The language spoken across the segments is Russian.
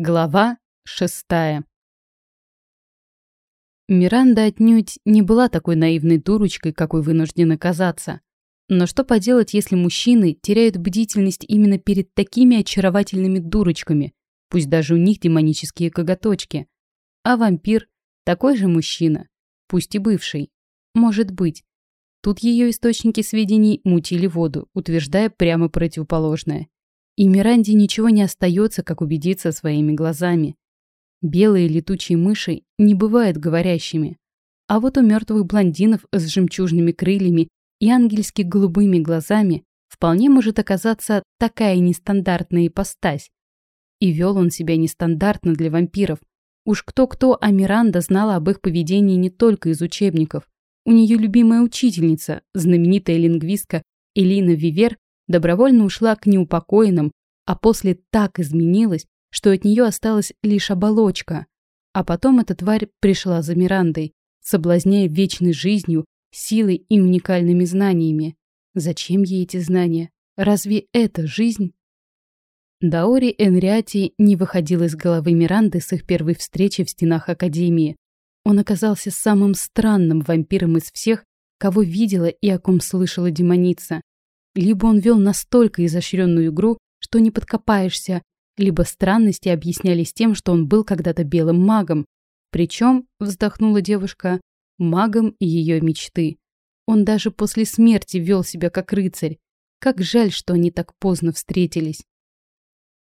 Глава шестая Миранда отнюдь не была такой наивной дурочкой, какой вынуждена казаться. Но что поделать, если мужчины теряют бдительность именно перед такими очаровательными дурочками, пусть даже у них демонические коготочки. А вампир – такой же мужчина, пусть и бывший. Может быть. Тут ее источники сведений мутили воду, утверждая прямо противоположное. И Миранде ничего не остается, как убедиться своими глазами. Белые летучие мыши не бывают говорящими. А вот у мертвых блондинов с жемчужными крыльями и ангельски голубыми глазами вполне может оказаться такая нестандартная ипостась. И вел он себя нестандартно для вампиров. Уж кто-кто, а Миранда знала об их поведении не только из учебников. У нее любимая учительница, знаменитая лингвистка Элина Вивер, добровольно ушла к неупокоенным, а после так изменилась, что от нее осталась лишь оболочка. А потом эта тварь пришла за Мирандой, соблазняя вечной жизнью, силой и уникальными знаниями. Зачем ей эти знания? Разве это жизнь? Даори Энриати не выходил из головы Миранды с их первой встречи в стенах Академии. Он оказался самым странным вампиром из всех, кого видела и о ком слышала демоница. Либо он вел настолько изощренную игру, что не подкопаешься, либо странности объяснялись тем, что он был когда-то белым магом. Причем, вздохнула девушка, магом ее мечты. Он даже после смерти вел себя как рыцарь. Как жаль, что они так поздно встретились.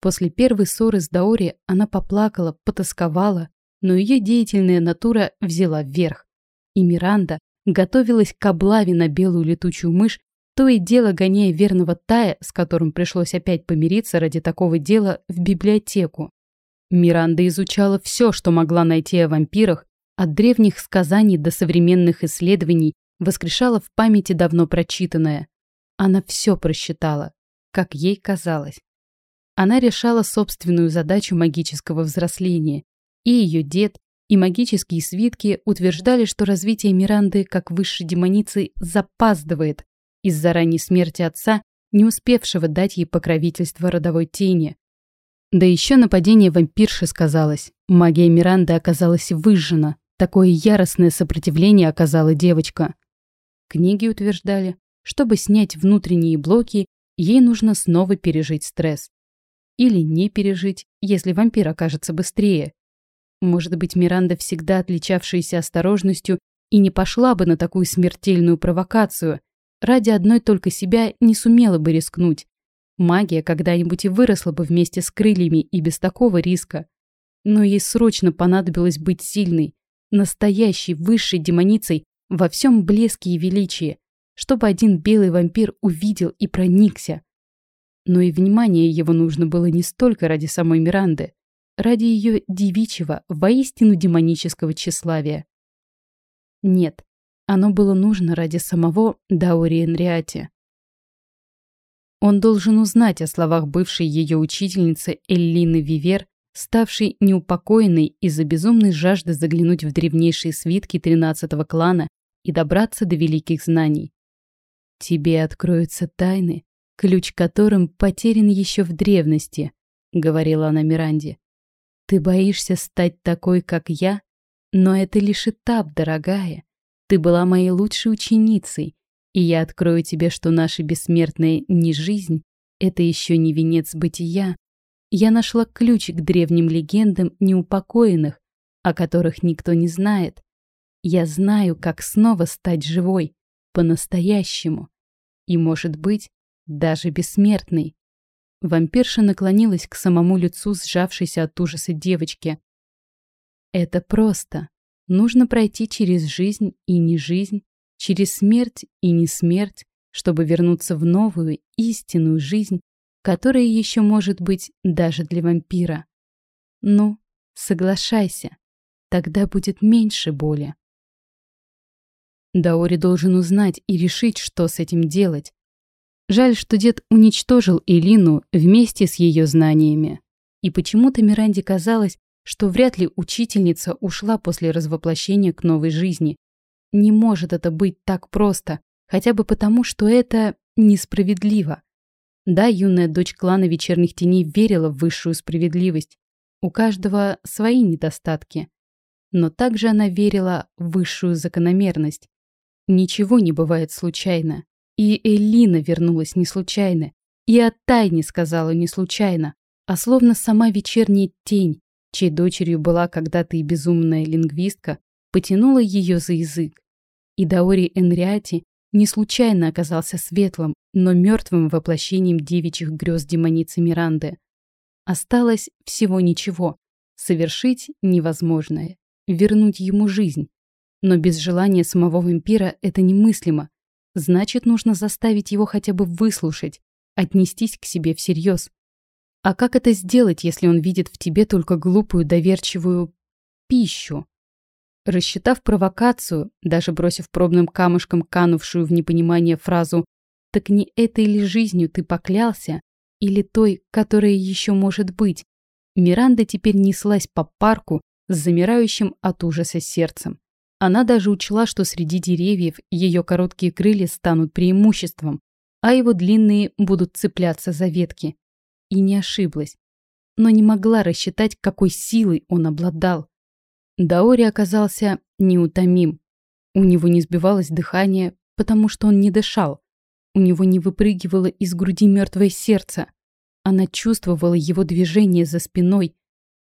После первой ссоры с Даори она поплакала, потасковала, но ее деятельная натура взяла вверх. И Миранда готовилась к облаве на белую летучую мышь, то и дело гоняя верного Тая, с которым пришлось опять помириться ради такого дела, в библиотеку. Миранда изучала все, что могла найти о вампирах, от древних сказаний до современных исследований, воскрешала в памяти давно прочитанное. Она все просчитала, как ей казалось. Она решала собственную задачу магического взросления, и ее дед, и магические свитки утверждали, что развитие Миранды как высшей демоницы запаздывает, из-за ранней смерти отца, не успевшего дать ей покровительство родовой тени. Да еще нападение вампирши сказалось. Магия Миранды оказалась выжжена. Такое яростное сопротивление оказала девочка. Книги утверждали, чтобы снять внутренние блоки, ей нужно снова пережить стресс. Или не пережить, если вампир окажется быстрее. Может быть, Миранда, всегда отличавшаяся осторожностью, и не пошла бы на такую смертельную провокацию – ради одной только себя не сумела бы рискнуть. Магия когда-нибудь и выросла бы вместе с крыльями и без такого риска. Но ей срочно понадобилось быть сильной, настоящей высшей демоницей во всем блеске и величии, чтобы один белый вампир увидел и проникся. Но и внимание его нужно было не столько ради самой Миранды, ради ее девичьего, воистину демонического тщеславия. Нет, оно было нужно ради самого Даури Энриати. Он должен узнать о словах бывшей ее учительницы Эллины Вивер, ставшей неупокоенной из-за безумной жажды заглянуть в древнейшие свитки тринадцатого клана и добраться до великих знаний. «Тебе откроются тайны, ключ которым потерян еще в древности», — говорила она Миранде. «Ты боишься стать такой, как я? Но это лишь этап, дорогая. Ты была моей лучшей ученицей, и я открою тебе, что наша бессмертная не жизнь — это еще не венец бытия. Я нашла ключ к древним легендам неупокоенных, о которых никто не знает. Я знаю, как снова стать живой, по-настоящему. И, может быть, даже бессмертной. Вампирша наклонилась к самому лицу сжавшейся от ужаса девочки. Это просто. Нужно пройти через жизнь и не жизнь, через смерть и не смерть, чтобы вернуться в новую, истинную жизнь, которая еще может быть даже для вампира. Ну, соглашайся, тогда будет меньше боли. Даори должен узнать и решить, что с этим делать. Жаль, что дед уничтожил Элину вместе с ее знаниями. И почему-то Миранде казалось, что вряд ли учительница ушла после развоплощения к новой жизни. Не может это быть так просто, хотя бы потому, что это несправедливо. Да, юная дочь клана вечерних теней верила в высшую справедливость. У каждого свои недостатки. Но также она верила в высшую закономерность. Ничего не бывает случайно. И Элина вернулась не случайно. И о тайне сказала не случайно, а словно сама вечерняя тень, чьей дочерью была когда-то и безумная лингвистка, потянула ее за язык. И Даори Энриати не случайно оказался светлым, но мертвым воплощением девичьих грез демоницы Миранды. Осталось всего ничего. Совершить невозможное. Вернуть ему жизнь. Но без желания самого вампира это немыслимо. Значит, нужно заставить его хотя бы выслушать, отнестись к себе всерьез. А как это сделать, если он видит в тебе только глупую, доверчивую пищу? Рассчитав провокацию, даже бросив пробным камушком канувшую в непонимание фразу «Так не этой ли жизнью ты поклялся?» или той, которая еще может быть, Миранда теперь неслась по парку с замирающим от ужаса сердцем. Она даже учла, что среди деревьев ее короткие крылья станут преимуществом, а его длинные будут цепляться за ветки. И не ошиблась. Но не могла рассчитать, какой силой он обладал. Даори оказался неутомим. У него не сбивалось дыхание, потому что он не дышал. У него не выпрыгивало из груди мертвое сердце. Она чувствовала его движение за спиной.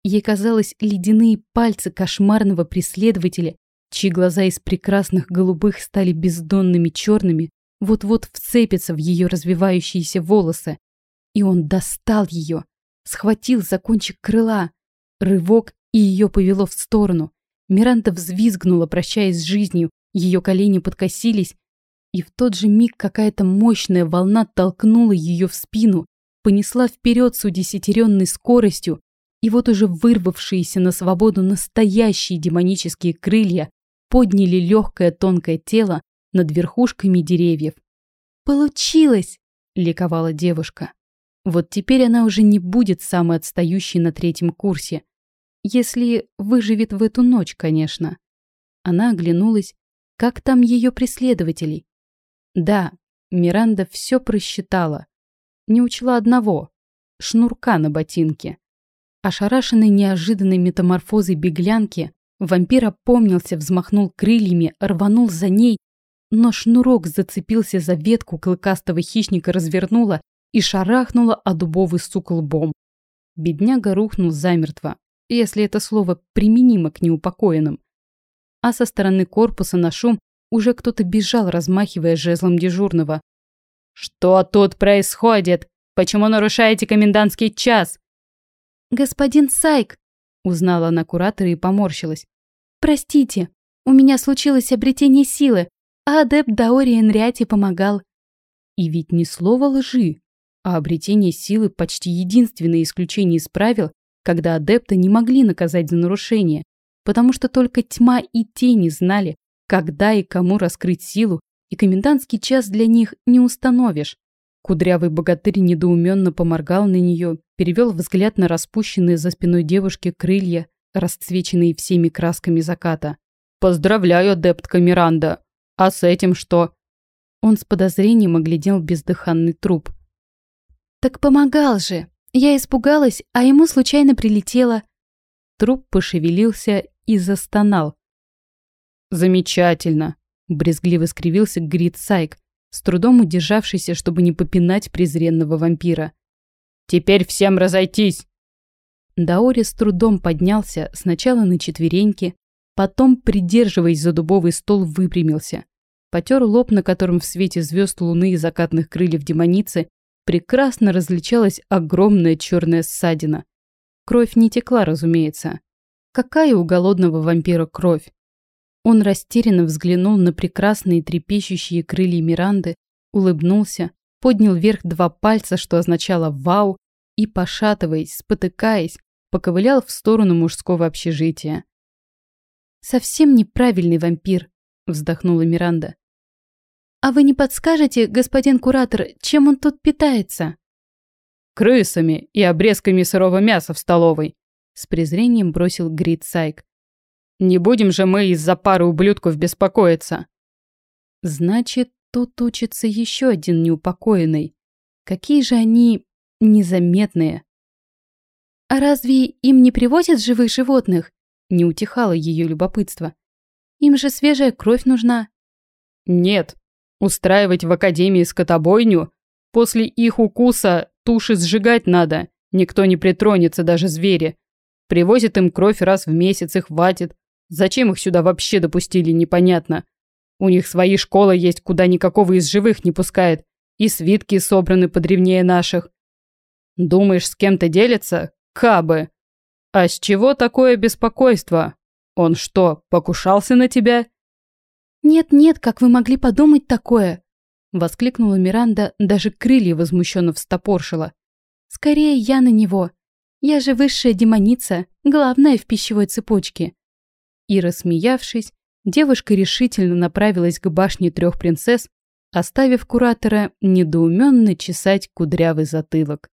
Ей казалось, ледяные пальцы кошмарного преследователя, чьи глаза из прекрасных голубых стали бездонными черными, вот-вот вцепятся в ее развивающиеся волосы. И он достал ее, схватил за кончик крыла. Рывок, и ее повело в сторону. Миранда взвизгнула, прощаясь с жизнью, ее колени подкосились, и в тот же миг какая-то мощная волна толкнула ее в спину, понесла вперед с удесятеренной скоростью, и вот уже вырвавшиеся на свободу настоящие демонические крылья подняли легкое тонкое тело над верхушками деревьев. «Получилось!» – ликовала девушка. Вот теперь она уже не будет самой отстающей на третьем курсе. Если выживет в эту ночь, конечно. Она оглянулась, как там ее преследователей. Да, Миранда все просчитала. Не учла одного — шнурка на ботинке. Ошарашенный неожиданной метаморфозой беглянки, вампир опомнился, взмахнул крыльями, рванул за ней, но шнурок зацепился за ветку клыкастого хищника, развернула и шарахнула о дубовый сук лбом. Бедняга рухнул замертво, если это слово применимо к неупокоенным. А со стороны корпуса на шум уже кто-то бежал, размахивая жезлом дежурного. «Что тут происходит? Почему нарушаете комендантский час?» «Господин Сайк!» – узнала она куратора и поморщилась. «Простите, у меня случилось обретение силы, а адепт Даори Энриати помогал». И ведь ни слова лжи, а обретение силы почти единственное исключение из правил, когда адепты не могли наказать за нарушение, потому что только тьма и тени знали, когда и кому раскрыть силу, и комендантский час для них не установишь. Кудрявый богатырь недоуменно поморгал на нее, перевел взгляд на распущенные за спиной девушки крылья, расцвеченные всеми красками заката. «Поздравляю, адептка Миранда! А с этим что?» Он с подозрением оглядел бездыханный труп. «Так помогал же!» Я испугалась, а ему случайно прилетело. Труп пошевелился и застонал. «Замечательно!» – брезгливо скривился Грит Сайк, с трудом удержавшийся, чтобы не попинать презренного вампира. «Теперь всем разойтись!» Даори с трудом поднялся сначала на четвереньки, потом, придерживаясь за дубовый стол, выпрямился. Потер лоб, на котором в свете звезд луны и закатных крыльев демоницы прекрасно различалась огромная черная ссадина. Кровь не текла, разумеется. Какая у голодного вампира кровь? Он растерянно взглянул на прекрасные трепещущие крылья Миранды, улыбнулся, поднял вверх два пальца, что означало «Вау!» и, пошатываясь, спотыкаясь, поковылял в сторону мужского общежития. «Совсем неправильный вампир», — вздохнула Миранда. «А вы не подскажете, господин куратор, чем он тут питается?» «Крысами и обрезками сырого мяса в столовой», — с презрением бросил Грит Сайк. «Не будем же мы из-за пары ублюдков беспокоиться». «Значит, тут учится еще один неупокоенный. Какие же они незаметные». А разве им не привозят живых животных? Не утихало ее любопытство. Им же свежая кровь нужна. Нет. Устраивать в академии скотобойню? После их укуса туши сжигать надо. Никто не притронется, даже звери. Привозят им кровь раз в месяц и хватит. Зачем их сюда вообще допустили, непонятно. У них свои школы есть, куда никакого из живых не пускает. И свитки собраны подревнее наших. Думаешь, с кем-то делится? Кабы. А с чего такое беспокойство? Он что, покушался на тебя? Нет-нет, как вы могли подумать такое? Воскликнула Миранда, даже крылья возмущенно встопоршила. Скорее я на него. Я же высшая демоница, главная в пищевой цепочке. И, рассмеявшись, девушка решительно направилась к башне трех принцесс, оставив куратора недоуменно чесать кудрявый затылок.